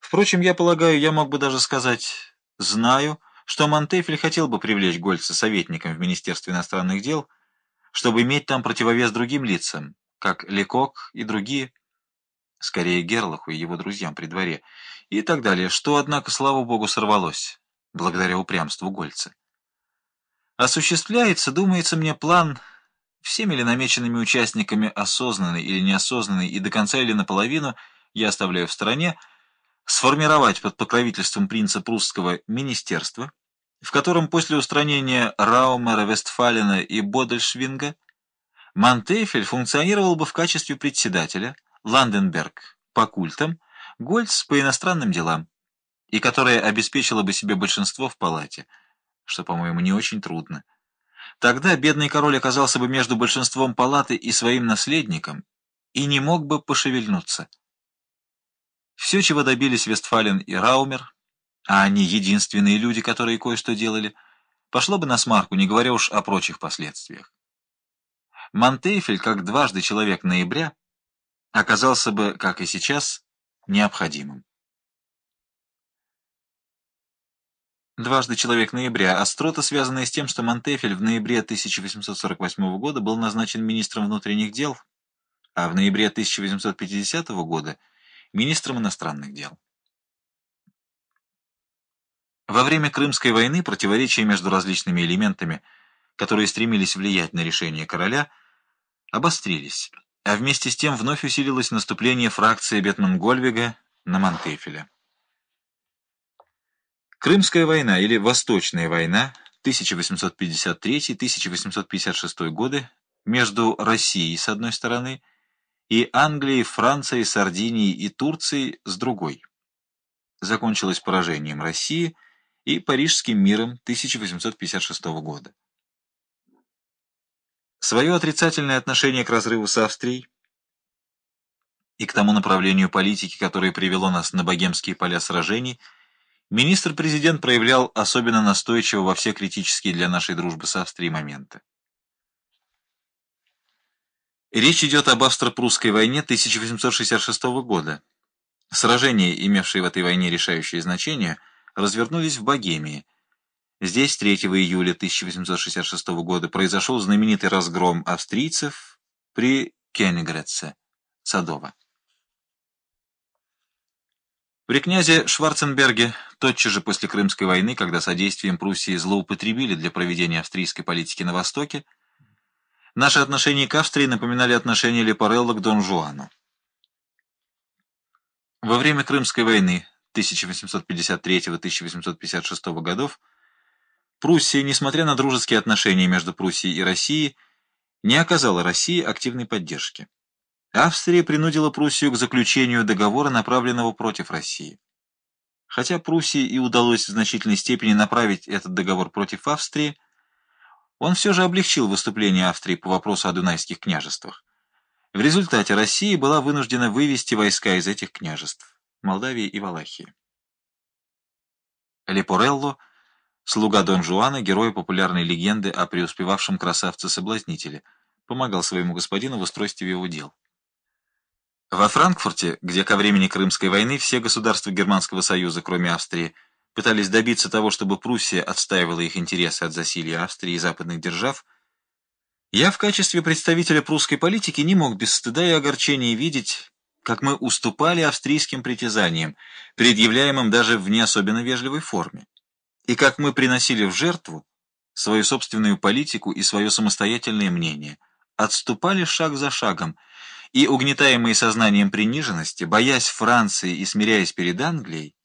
Впрочем, я полагаю, я мог бы даже сказать «знаю», что Монтефель хотел бы привлечь Гольца советником в Министерстве иностранных дел, чтобы иметь там противовес другим лицам, как Лекок и другие, скорее Герлаху и его друзьям при дворе, и так далее, что, однако, слава богу, сорвалось, благодаря упрямству Гольца. Осуществляется, думается мне, план всеми ли намеченными участниками осознанный или неосознанный и до конца или наполовину, я оставляю в стороне, сформировать под покровительством принца прусского министерство, в котором после устранения Раумера, Вестфалена и Бодельшвинга Монтефель функционировал бы в качестве председателя, Ланденберг по культам, Гольц по иностранным делам, и которая обеспечила бы себе большинство в палате, что, по-моему, не очень трудно. Тогда бедный король оказался бы между большинством палаты и своим наследником и не мог бы пошевельнуться. Все, чего добились Вестфален и Раумер, а они единственные люди, которые кое-что делали, пошло бы на смарку, не говоря уж о прочих последствиях. Монтейфель, как дважды человек ноября, оказался бы, как и сейчас, необходимым. Дважды человек ноября – острота, связанная с тем, что Монтефель в ноябре 1848 года был назначен министром внутренних дел, а в ноябре 1850 года – министром иностранных дел. Во время Крымской войны противоречия между различными элементами, которые стремились влиять на решение короля, обострились, а вместе с тем вновь усилилось наступление фракции Бетман-Гольвига на Монтефеля. Крымская война или Восточная война 1853-1856 годы между Россией с одной стороны и Англией, Францией, Сардинией и Турцией с другой. Закончилась поражением России и Парижским миром 1856 года. Свое отрицательное отношение к разрыву с Австрией и к тому направлению политики, которое привело нас на богемские поля сражений, министр-президент проявлял особенно настойчиво во все критические для нашей дружбы с Австрией моменты. Речь идет об австро-прусской войне 1866 года. Сражения, имевшие в этой войне решающее значение, развернулись в Богемии. Здесь 3 июля 1866 года произошел знаменитый разгром австрийцев при Кенигреце, Садово. При князе Шварценберге тотчас же после Крымской войны, когда содействием Пруссии злоупотребили для проведения австрийской политики на Востоке, Наши отношения к Австрии напоминали отношения Лепарелло к Дон Жуану. Во время Крымской войны 1853-1856 годов Пруссия, несмотря на дружеские отношения между Пруссией и Россией, не оказала России активной поддержки. Австрия принудила Пруссию к заключению договора, направленного против России. Хотя Пруссии и удалось в значительной степени направить этот договор против Австрии, он все же облегчил выступление Австрии по вопросу о Дунайских княжествах. В результате Россия была вынуждена вывести войска из этих княжеств – Молдавии и Валахии. Лепорелло – слуга Дон Жуана, герой популярной легенды о преуспевавшем красавце-соблазнителе, помогал своему господину в устройстве его дел. Во Франкфурте, где ко времени Крымской войны все государства Германского союза, кроме Австрии, пытались добиться того, чтобы Пруссия отстаивала их интересы от засилья Австрии и западных держав, я в качестве представителя прусской политики не мог без стыда и огорчения видеть, как мы уступали австрийским притязаниям, предъявляемым даже в не особенно вежливой форме, и как мы приносили в жертву свою собственную политику и свое самостоятельное мнение, отступали шаг за шагом, и, угнетаемые сознанием приниженности, боясь Франции и смиряясь перед Англией,